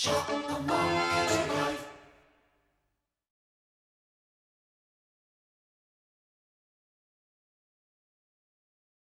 Shut the monkey.